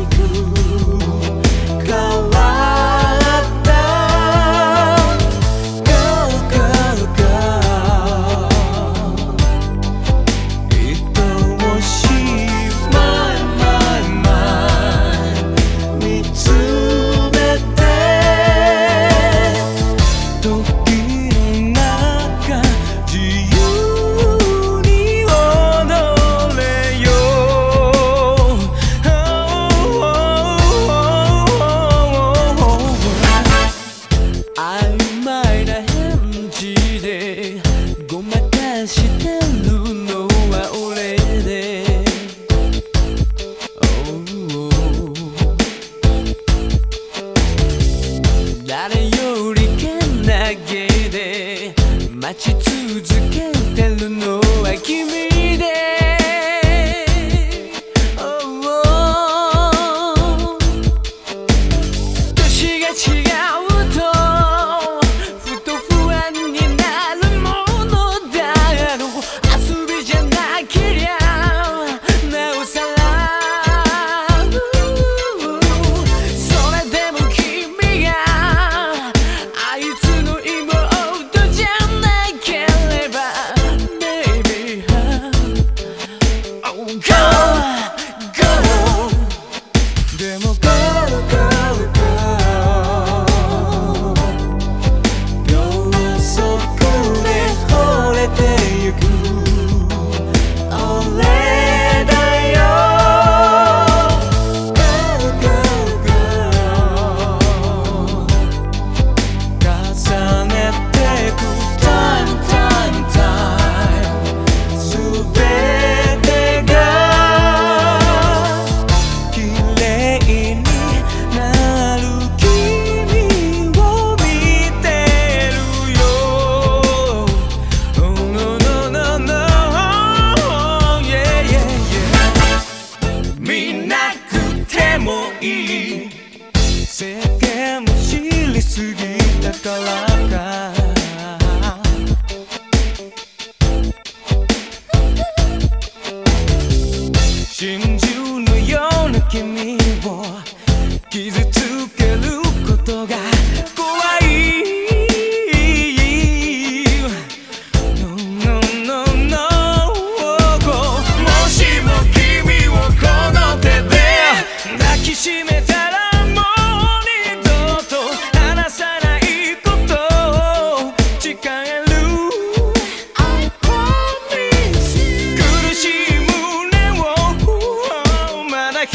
she could. 続けてるのは君で世間を知りすぎたからか。真珠のような君を